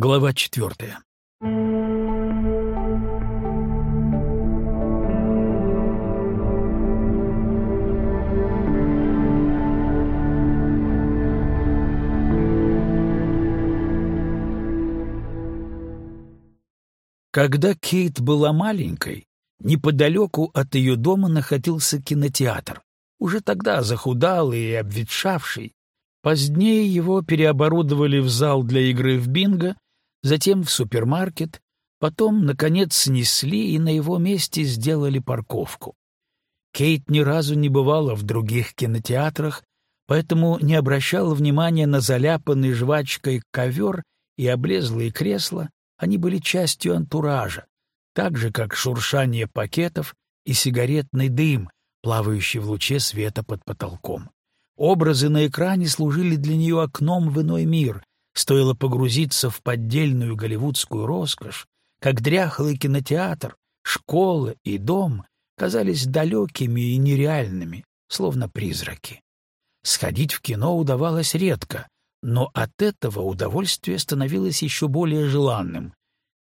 Глава четвертая. Когда Кейт была маленькой, неподалеку от ее дома находился кинотеатр, уже тогда захудалый и обветшавший. Позднее его переоборудовали в зал для игры в бинго, затем в супермаркет, потом, наконец, снесли и на его месте сделали парковку. Кейт ни разу не бывала в других кинотеатрах, поэтому не обращала внимания на заляпанный жвачкой ковер и облезлые кресла, они были частью антуража, так же, как шуршание пакетов и сигаретный дым, плавающий в луче света под потолком. Образы на экране служили для нее окном в иной мир. Стоило погрузиться в поддельную голливудскую роскошь, как дряхлый кинотеатр, школа и дом казались далекими и нереальными, словно призраки. Сходить в кино удавалось редко, но от этого удовольствие становилось еще более желанным.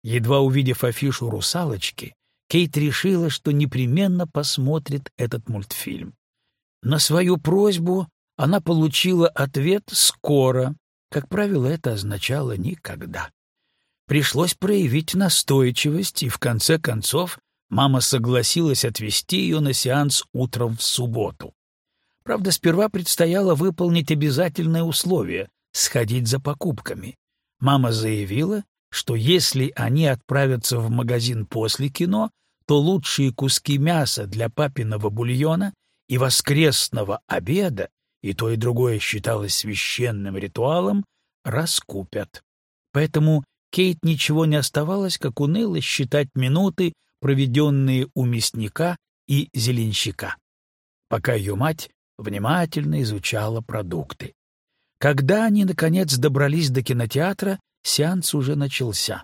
Едва увидев афишу «Русалочки», Кейт решила, что непременно посмотрит этот мультфильм. На свою просьбу она получила ответ «скоро». Как правило, это означало «никогда». Пришлось проявить настойчивость, и в конце концов мама согласилась отвезти ее на сеанс утром в субботу. Правда, сперва предстояло выполнить обязательное условие — сходить за покупками. Мама заявила, что если они отправятся в магазин после кино, то лучшие куски мяса для папиного бульона и воскресного обеда, и то и другое считалось священным ритуалом, раскупят. Поэтому Кейт ничего не оставалось, как уныло считать минуты, проведенные у мясника и зеленщика, пока ее мать внимательно изучала продукты. Когда они, наконец, добрались до кинотеатра, Сеанс уже начался.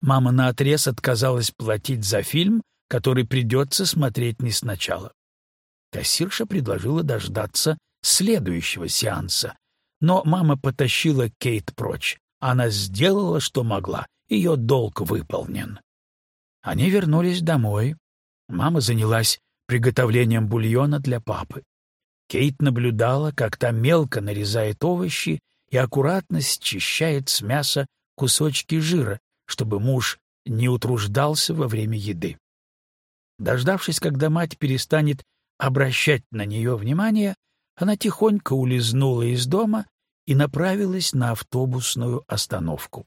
Мама наотрез отказалась платить за фильм, который придется смотреть не сначала. Кассирша предложила дождаться следующего сеанса, но мама потащила Кейт прочь. Она сделала, что могла, ее долг выполнен. Они вернулись домой. Мама занялась приготовлением бульона для папы. Кейт наблюдала, как та мелко нарезает овощи и аккуратно счищает с мяса кусочки жира, чтобы муж не утруждался во время еды. Дождавшись, когда мать перестанет обращать на нее внимание, она тихонько улизнула из дома и направилась на автобусную остановку.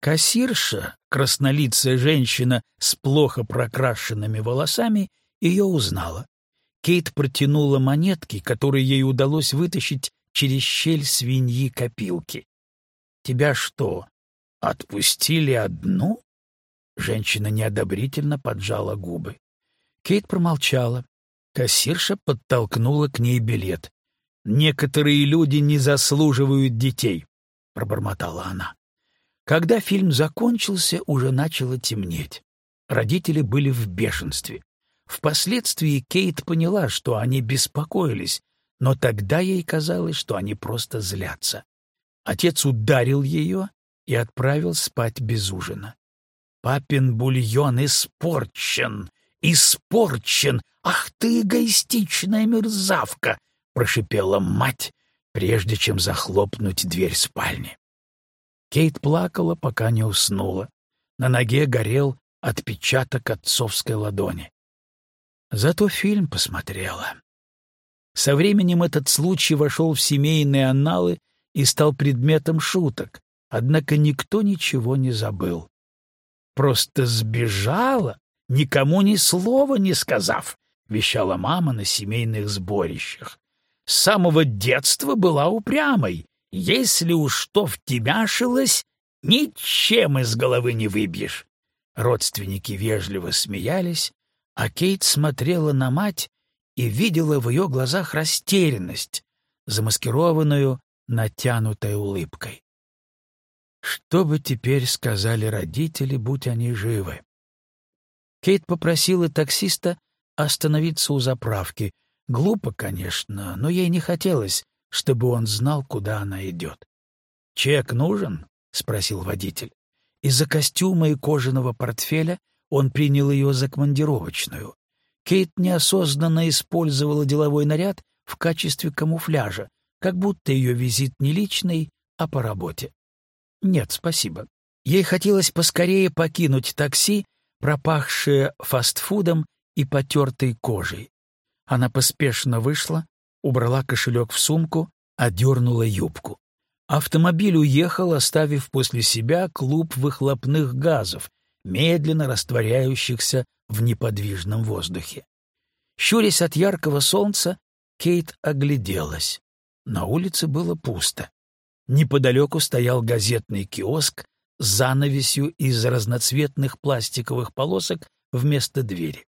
Кассирша, краснолицая женщина с плохо прокрашенными волосами, ее узнала. Кейт протянула монетки, которые ей удалось вытащить через щель свиньи-копилки. «Тебя что, отпустили одну?» Женщина неодобрительно поджала губы. Кейт промолчала. Кассирша подтолкнула к ней билет. «Некоторые люди не заслуживают детей», — пробормотала она. Когда фильм закончился, уже начало темнеть. Родители были в бешенстве. Впоследствии Кейт поняла, что они беспокоились, но тогда ей казалось, что они просто злятся. Отец ударил ее и отправил спать без ужина. «Папин бульон испорчен! Испорчен! Ах ты, эгоистичная мерзавка!» — прошипела мать, прежде чем захлопнуть дверь спальни. Кейт плакала, пока не уснула. На ноге горел отпечаток отцовской ладони. Зато фильм посмотрела. Со временем этот случай вошел в семейные анналы и стал предметом шуток, однако никто ничего не забыл. «Просто сбежала, никому ни слова не сказав», — вещала мама на семейных сборищах. «С самого детства была упрямой. Если уж что втемяшилось, ничем из головы не выбьешь». Родственники вежливо смеялись, а Кейт смотрела на мать и видела в ее глазах растерянность, замаскированную натянутой улыбкой. Что бы теперь сказали родители, будь они живы? Кейт попросила таксиста остановиться у заправки. Глупо, конечно, но ей не хотелось, чтобы он знал, куда она идет. «Чек нужен?» — спросил водитель. Из-за костюма и кожаного портфеля он принял ее за командировочную. Кейт неосознанно использовала деловой наряд в качестве камуфляжа, как будто ее визит не личный, а по работе. Нет, спасибо. Ей хотелось поскорее покинуть такси, пропахшее фастфудом и потертой кожей. Она поспешно вышла, убрала кошелек в сумку, одернула юбку. Автомобиль уехал, оставив после себя клуб выхлопных газов, медленно растворяющихся в неподвижном воздухе. Щурясь от яркого солнца, Кейт огляделась. На улице было пусто. Неподалеку стоял газетный киоск с занавесью из разноцветных пластиковых полосок вместо двери.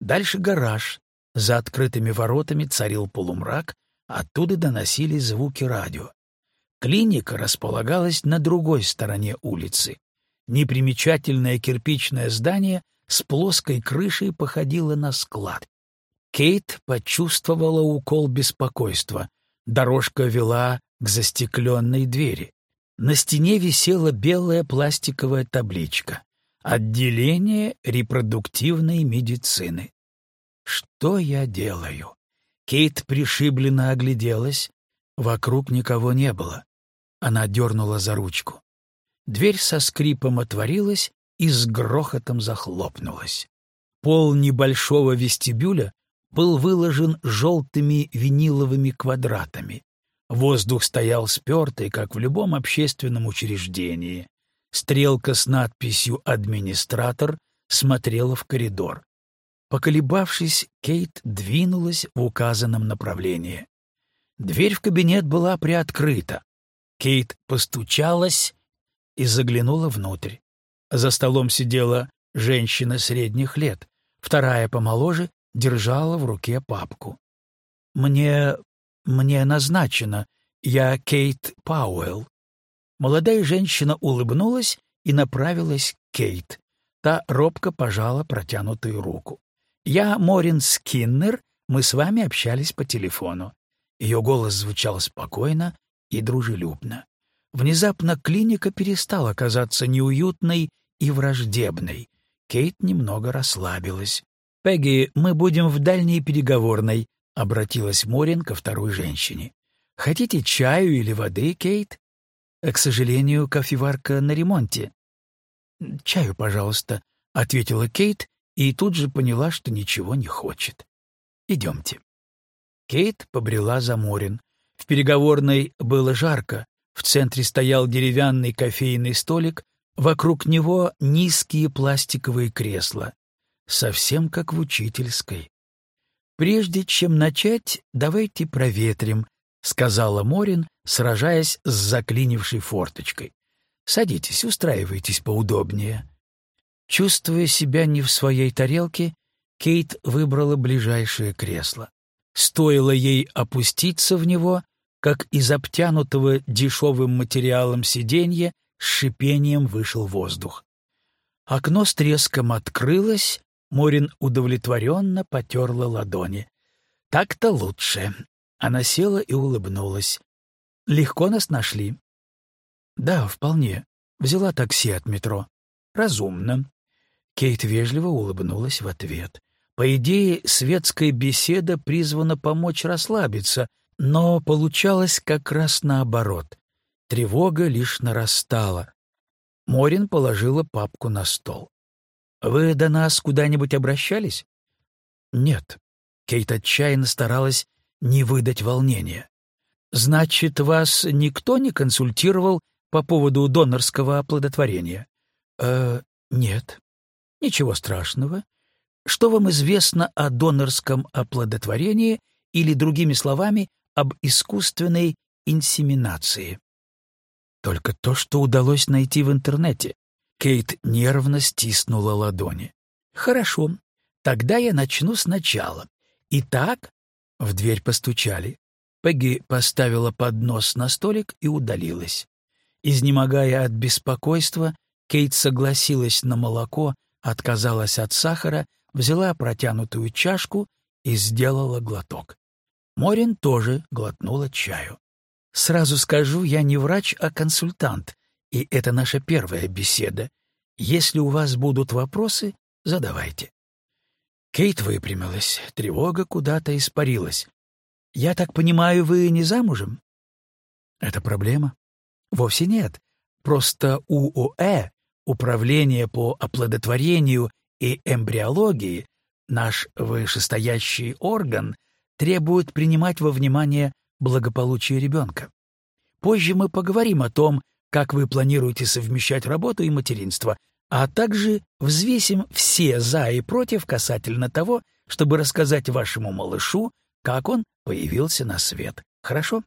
Дальше гараж. За открытыми воротами царил полумрак, оттуда доносились звуки радио. Клиника располагалась на другой стороне улицы. Непримечательное кирпичное здание с плоской крышей походило на склад. Кейт почувствовала укол беспокойства. Дорожка вела к застекленной двери. На стене висела белая пластиковая табличка «Отделение репродуктивной медицины». «Что я делаю?» Кейт пришибленно огляделась. Вокруг никого не было. Она дернула за ручку. Дверь со скрипом отворилась и с грохотом захлопнулась. Пол небольшого вестибюля был выложен желтыми виниловыми квадратами. Воздух стоял спертый, как в любом общественном учреждении. Стрелка с надписью «Администратор» смотрела в коридор. Поколебавшись, Кейт двинулась в указанном направлении. Дверь в кабинет была приоткрыта. Кейт постучалась и заглянула внутрь. За столом сидела женщина средних лет, вторая помоложе держала в руке папку. «Мне... мне назначено. Я Кейт Пауэлл». Молодая женщина улыбнулась и направилась к Кейт. Та робко пожала протянутую руку. «Я Морин Скиннер, мы с вами общались по телефону». Ее голос звучал спокойно и дружелюбно. Внезапно клиника перестала казаться неуютной и враждебной. Кейт немного расслабилась. «Пегги, мы будем в дальней переговорной», — обратилась Морин ко второй женщине. «Хотите чаю или воды, Кейт?» «К сожалению, кофеварка на ремонте». «Чаю, пожалуйста», — ответила Кейт и тут же поняла, что ничего не хочет. «Идемте». Кейт побрела за Морин. В переговорной было жарко, в центре стоял деревянный кофейный столик, вокруг него низкие пластиковые кресла, совсем как в учительской. «Прежде чем начать, давайте проветрим», — сказала Морин, сражаясь с заклинившей форточкой. «Садитесь, устраивайтесь поудобнее». Чувствуя себя не в своей тарелке, Кейт выбрала ближайшее кресло. Стоило ей опуститься в него, как из обтянутого дешевым материалом сиденья с шипением вышел воздух. Окно с треском открылось, Морин удовлетворенно потерла ладони. «Так-то лучше». Она села и улыбнулась. «Легко нас нашли?» «Да, вполне. Взяла такси от метро. Разумно». Кейт вежливо улыбнулась в ответ. По идее, светская беседа призвана помочь расслабиться, но получалось как раз наоборот. Тревога лишь нарастала. Морин положила папку на стол. «Вы до нас куда-нибудь обращались?» «Нет». Кейт отчаянно старалась не выдать волнения. «Значит, вас никто не консультировал по поводу донорского оплодотворения?» «Э, нет». «Ничего страшного. Что вам известно о донорском оплодотворении или, другими словами, об искусственной инсеминации? Только то, что удалось найти в интернете. Кейт нервно стиснула ладони. Хорошо, тогда я начну сначала. Итак, в дверь постучали. Пегги поставила поднос на столик и удалилась. Изнемогая от беспокойства, Кейт согласилась на молоко, отказалась от сахара взяла протянутую чашку и сделала глоток. Морин тоже глотнула чаю. «Сразу скажу, я не врач, а консультант, и это наша первая беседа. Если у вас будут вопросы, задавайте. Кейт выпрямилась, тревога куда-то испарилась. «Я так понимаю, вы не замужем?» «Это проблема?» «Вовсе нет. Просто УОЭ, Управление по оплодотворению и эмбриологии, наш вышестоящий орган, требует принимать во внимание благополучие ребенка. Позже мы поговорим о том, как вы планируете совмещать работу и материнство, а также взвесим все «за» и «против» касательно того, чтобы рассказать вашему малышу, как он появился на свет. Хорошо?»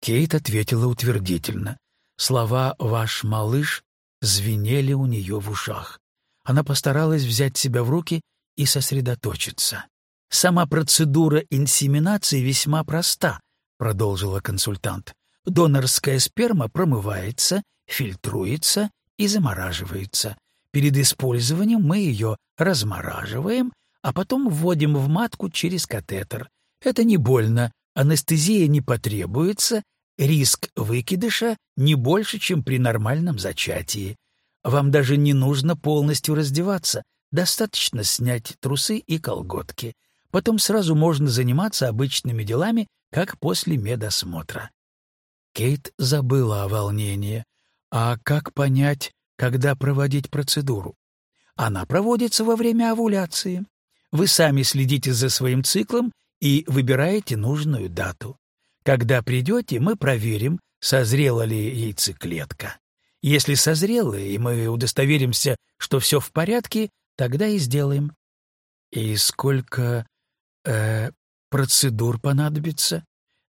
Кейт ответила утвердительно. Слова «ваш малыш» звенели у нее в ушах. Она постаралась взять себя в руки и сосредоточиться. «Сама процедура инсеминации весьма проста», — продолжила консультант. «Донорская сперма промывается, фильтруется и замораживается. Перед использованием мы ее размораживаем, а потом вводим в матку через катетер. Это не больно, анестезия не потребуется, риск выкидыша не больше, чем при нормальном зачатии. Вам даже не нужно полностью раздеваться, достаточно снять трусы и колготки. Потом сразу можно заниматься обычными делами, как после медосмотра. Кейт забыла о волнении. А как понять, когда проводить процедуру? Она проводится во время овуляции. Вы сами следите за своим циклом и выбираете нужную дату. Когда придете, мы проверим, созрела ли яйцеклетка. Если созрела, и мы удостоверимся, что все в порядке, тогда и сделаем. И сколько э, процедур понадобится?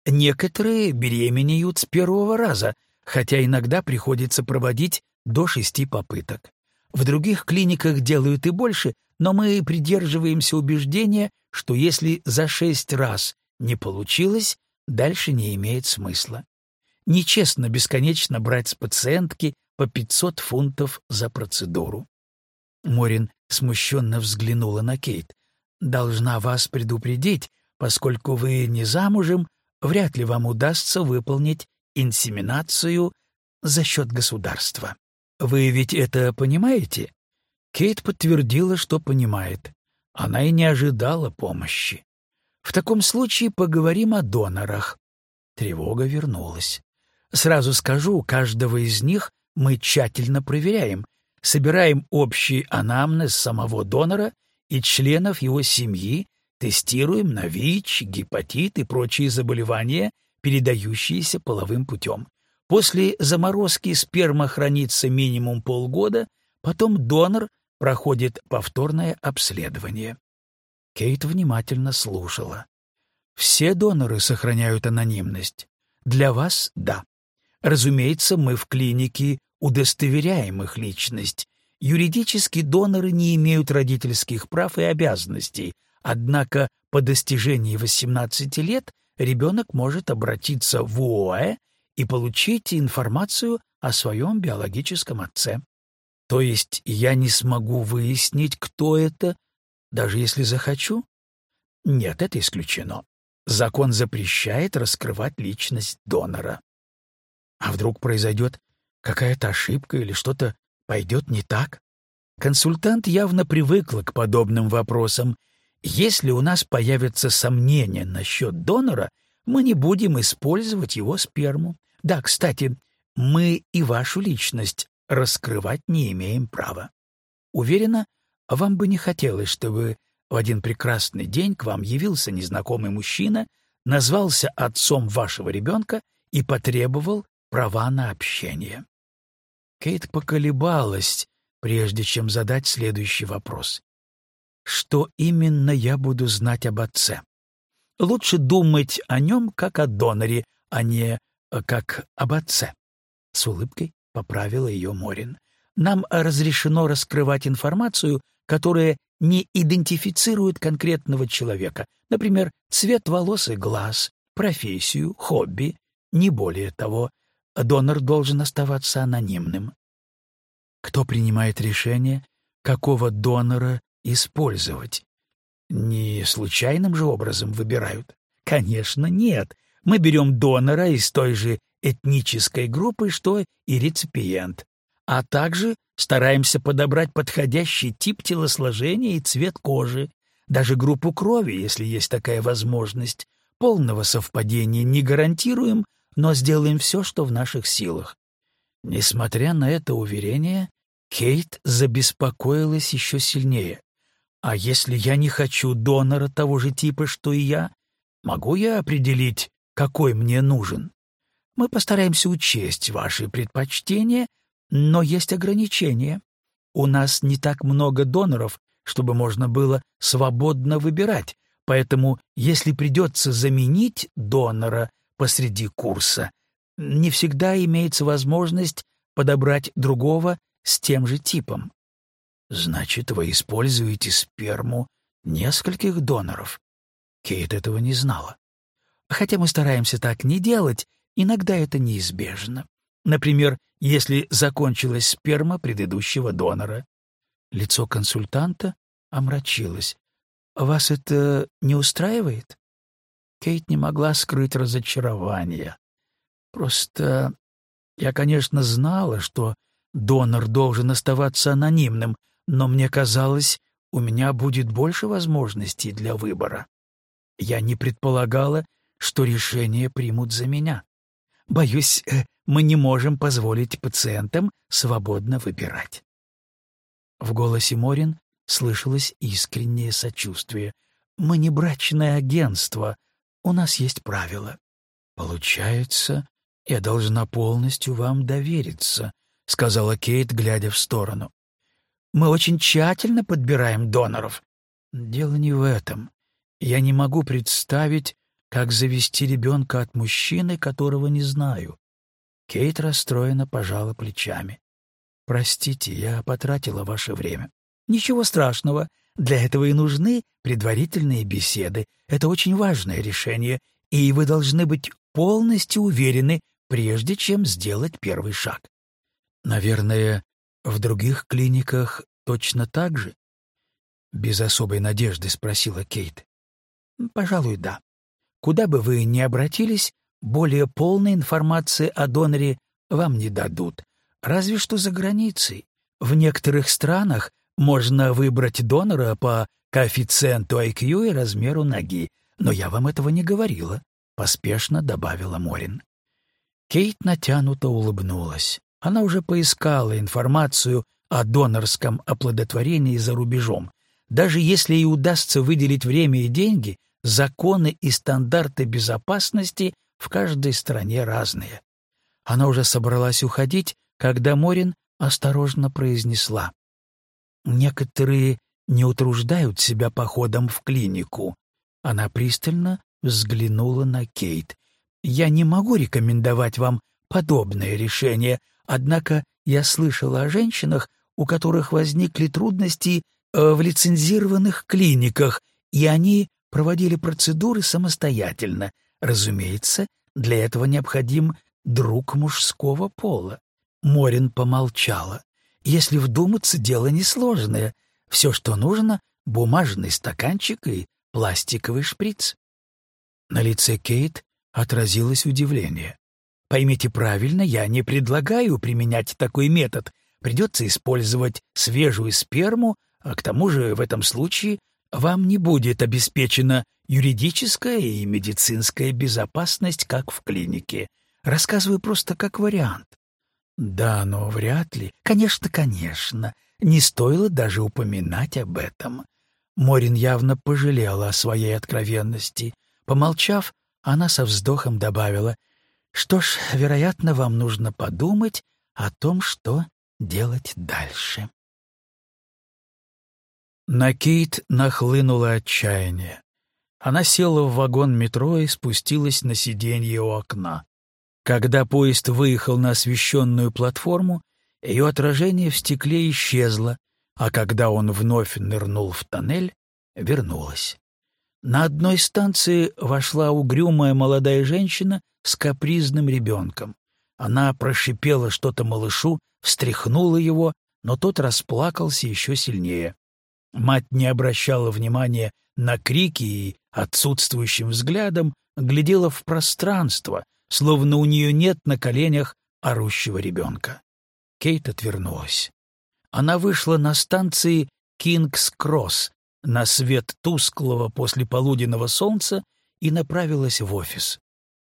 Некоторые беременеют с первого раза, хотя иногда приходится проводить до шести попыток. В других клиниках делают и больше, но мы придерживаемся убеждения, что если за шесть раз не получилось, дальше не имеет смысла. Нечестно бесконечно брать с пациентки по 500 фунтов за процедуру. Морин смущенно взглянула на Кейт. «Должна вас предупредить, поскольку вы не замужем, вряд ли вам удастся выполнить инсеминацию за счет государства. Вы ведь это понимаете?» Кейт подтвердила, что понимает. Она и не ожидала помощи. В таком случае поговорим о донорах. Тревога вернулась. Сразу скажу, каждого из них мы тщательно проверяем, собираем общий анамнез самого донора и членов его семьи, тестируем на ВИЧ, гепатит и прочие заболевания, передающиеся половым путем. После заморозки сперма хранится минимум полгода, потом донор проходит повторное обследование. Кейт внимательно слушала. Все доноры сохраняют анонимность. Для вас — да. Разумеется, мы в клинике удостоверяем их личность. Юридически доноры не имеют родительских прав и обязанностей, однако по достижении 18 лет ребенок может обратиться в УОЭ и получить информацию о своем биологическом отце. То есть я не смогу выяснить, кто это даже если захочу? Нет, это исключено. Закон запрещает раскрывать личность донора. А вдруг произойдет какая-то ошибка или что-то пойдет не так? Консультант явно привыкла к подобным вопросам. Если у нас появятся сомнения насчет донора, мы не будем использовать его сперму. Да, кстати, мы и вашу личность раскрывать не имеем права. Уверена, вам бы не хотелось, чтобы в один прекрасный день к вам явился незнакомый мужчина, назвался отцом вашего ребенка и потребовал права на общение. Кейт поколебалась, прежде чем задать следующий вопрос. Что именно я буду знать об отце? Лучше думать о нем как о доноре, а не э, как об отце. С улыбкой поправила ее Морин. Нам разрешено раскрывать информацию, которая не идентифицирует конкретного человека, например, цвет волос и глаз, профессию, хобби, не более того. Донор должен оставаться анонимным. Кто принимает решение, какого донора использовать? Не случайным же образом выбирают? Конечно, нет. Мы берем донора из той же этнической группы, что и реципиент. А также стараемся подобрать подходящий тип телосложения и цвет кожи, даже группу крови, если есть такая возможность. Полного совпадения не гарантируем, но сделаем все, что в наших силах. Несмотря на это уверение, Кейт забеспокоилась еще сильнее. А если я не хочу донора того же типа, что и я, могу я определить, какой мне нужен? Мы постараемся учесть ваши предпочтения, но есть ограничения. У нас не так много доноров, чтобы можно было свободно выбирать, поэтому если придется заменить донора посреди курса, не всегда имеется возможность подобрать другого с тем же типом. Значит, вы используете сперму нескольких доноров. Кейт этого не знала. Хотя мы стараемся так не делать, иногда это неизбежно. Например, если закончилась сперма предыдущего донора. Лицо консультанта омрачилось. «Вас это не устраивает?» Кейт не могла скрыть разочарование. «Просто я, конечно, знала, что донор должен оставаться анонимным, но мне казалось, у меня будет больше возможностей для выбора. Я не предполагала, что решение примут за меня. Боюсь, э, мы не можем позволить пациентам свободно выбирать. В голосе Морин слышалось искреннее сочувствие. «Мы не брачное агентство. У нас есть правила». «Получается, я должна полностью вам довериться», — сказала Кейт, глядя в сторону. Мы очень тщательно подбираем доноров. Дело не в этом. Я не могу представить, как завести ребенка от мужчины, которого не знаю. Кейт расстроенно пожала плечами. «Простите, я потратила ваше время». «Ничего страшного. Для этого и нужны предварительные беседы. Это очень важное решение, и вы должны быть полностью уверены, прежде чем сделать первый шаг. Наверное, в других клиниках точно так же? Без особой надежды спросила Кейт. Пожалуй, да. Куда бы вы ни обратились, более полной информации о доноре вам не дадут, разве что за границей. В некоторых странах можно выбрать донора по коэффициенту IQ и размеру ноги, но я вам этого не говорила, — поспешно добавила Морин. Кейт натянуто улыбнулась. Она уже поискала информацию о донорском оплодотворении за рубежом. Даже если ей удастся выделить время и деньги, законы и стандарты безопасности в каждой стране разные. Она уже собралась уходить, когда Морин осторожно произнесла. «Некоторые не утруждают себя походом в клинику». Она пристально взглянула на Кейт. «Я не могу рекомендовать вам подобное решение, Однако я слышала о женщинах, у которых возникли трудности э, в лицензированных клиниках, и они проводили процедуры самостоятельно. Разумеется, для этого необходим друг мужского пола. Морин помолчала. Если вдуматься, дело несложное. Все, что нужно — бумажный стаканчик и пластиковый шприц. На лице Кейт отразилось удивление. Поймите правильно, я не предлагаю применять такой метод. Придется использовать свежую сперму, а к тому же в этом случае вам не будет обеспечена юридическая и медицинская безопасность, как в клинике. Рассказываю просто как вариант. Да, но вряд ли. Конечно, конечно. Не стоило даже упоминать об этом. Морин явно пожалела о своей откровенности. Помолчав, она со вздохом добавила — что ж, вероятно, вам нужно подумать о том, что делать дальше. На Кейт нахлынуло отчаяние. Она села в вагон метро и спустилась на сиденье у окна. Когда поезд выехал на освещенную платформу, ее отражение в стекле исчезло, а когда он вновь нырнул в тоннель, вернулось. На одной станции вошла угрюмая молодая женщина с капризным ребенком. Она прошипела что-то малышу, встряхнула его, но тот расплакался еще сильнее. Мать не обращала внимания на крики и отсутствующим взглядом глядела в пространство, словно у нее нет на коленях орущего ребенка. Кейт отвернулась. Она вышла на станции Кингс-Кросс на свет тусклого послеполуденного солнца и направилась в офис.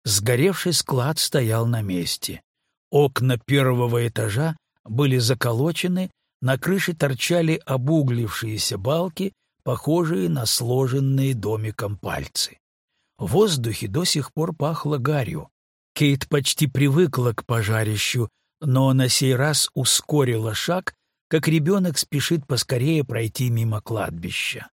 Сгоревший склад стоял на месте. Окна первого этажа были заколочены, на крыше торчали обуглившиеся балки, похожие на сложенные домиком пальцы. В воздухе до сих пор пахло гарью. Кейт почти привыкла к пожарищу, но на сей раз ускорила шаг, как ребенок спешит поскорее пройти мимо кладбища.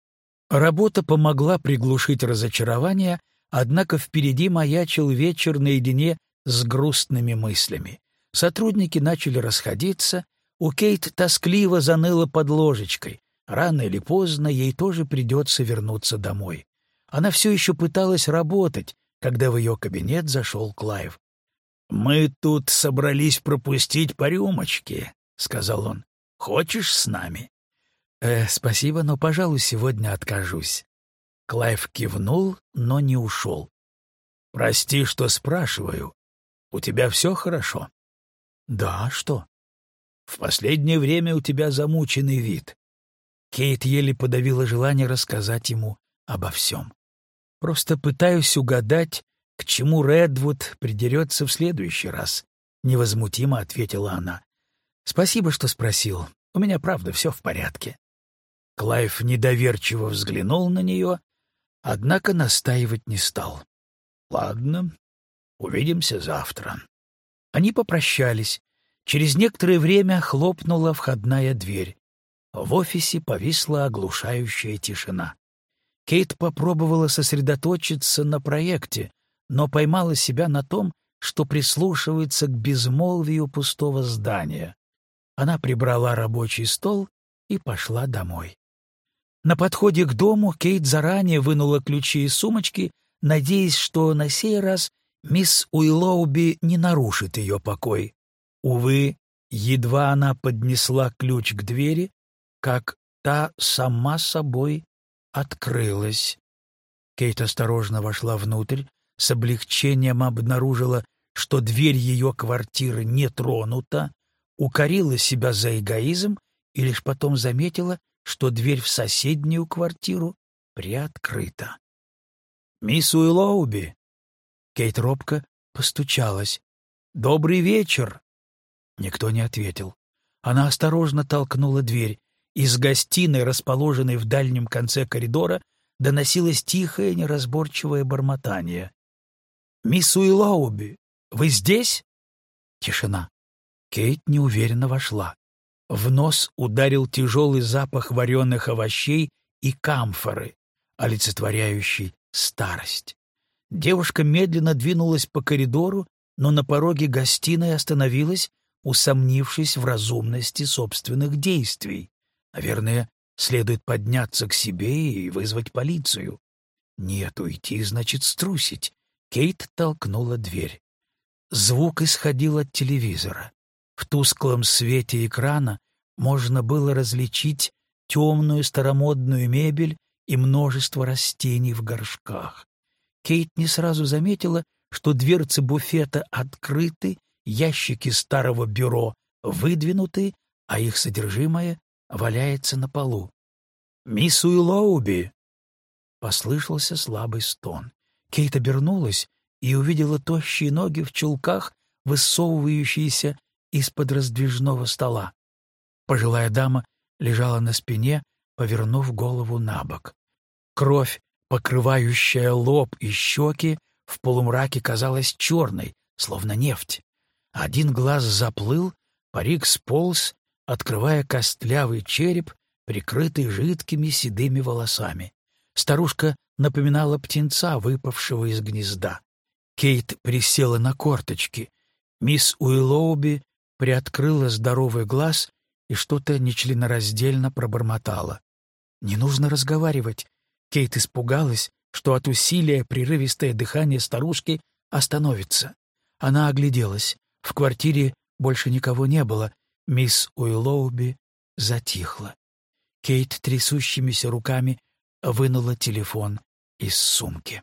Работа помогла приглушить разочарование, однако впереди маячил вечер наедине с грустными мыслями. Сотрудники начали расходиться, у Кейт тоскливо заныло под ложечкой. Рано или поздно ей тоже придется вернуться домой. Она все еще пыталась работать, когда в ее кабинет зашел Клайв. «Мы тут собрались пропустить по рюмочке», — сказал он. «Хочешь с нами?» «Э, спасибо, но, пожалуй, сегодня откажусь». Клайв кивнул, но не ушел. «Прости, что спрашиваю. У тебя все хорошо?» «Да, что?» «В последнее время у тебя замученный вид». Кейт еле подавила желание рассказать ему обо всем. «Просто пытаюсь угадать, к чему Редвуд придерется в следующий раз», — невозмутимо ответила она. «Спасибо, что спросил. У меня, правда, все в порядке». Клайв недоверчиво взглянул на нее, однако настаивать не стал. «Ладно, увидимся завтра». Они попрощались. Через некоторое время хлопнула входная дверь. В офисе повисла оглушающая тишина. Кейт попробовала сосредоточиться на проекте, но поймала себя на том, что прислушивается к безмолвию пустого здания. Она прибрала рабочий стол и пошла домой. На подходе к дому Кейт заранее вынула ключи из сумочки, надеясь, что на сей раз мисс Уиллоуби не нарушит ее покой. Увы, едва она поднесла ключ к двери, как та сама собой открылась. Кейт осторожно вошла внутрь, с облегчением обнаружила, что дверь ее квартиры не тронута, укорила себя за эгоизм и лишь потом заметила, что дверь в соседнюю квартиру приоткрыта. «Мисс Уиллоуби!» Кейт робко постучалась. «Добрый вечер!» Никто не ответил. Она осторожно толкнула дверь. Из гостиной, расположенной в дальнем конце коридора, доносилось тихое, неразборчивое бормотание. «Мисс Уиллоуби, вы здесь?» Тишина. Кейт неуверенно вошла. В нос ударил тяжелый запах вареных овощей и камфоры, олицетворяющий старость. Девушка медленно двинулась по коридору, но на пороге гостиной остановилась, усомнившись в разумности собственных действий. Наверное, следует подняться к себе и вызвать полицию. Нет, уйти значит струсить. Кейт толкнула дверь. Звук исходил от телевизора. В тусклом свете экрана можно было различить темную старомодную мебель и множество растений в горшках. Кейт не сразу заметила, что дверцы буфета открыты, ящики старого бюро выдвинуты, а их содержимое валяется на полу. «Мисс Уиллоуби!» Послышался слабый стон. Кейт обернулась и увидела тощие ноги в чулках, высовывающиеся из-под раздвижного стола. Пожилая дама лежала на спине, повернув голову на бок. Кровь покрывающая лоб и щеки, в полумраке казалась черной, словно нефть. Один глаз заплыл, парик сполз, открывая костлявый череп, прикрытый жидкими седыми волосами. Старушка напоминала птенца, выпавшего из гнезда. Кейт присела на корточки. Мисс Уиллоуби приоткрыла здоровый глаз и что-то нечленораздельно пробормотала. «Не нужно разговаривать. Кейт испугалась, что от усилия прерывистое дыхание старушки остановится. Она огляделась. В квартире больше никого не было. Мисс Уиллоуби затихла. Кейт трясущимися руками вынула телефон из сумки.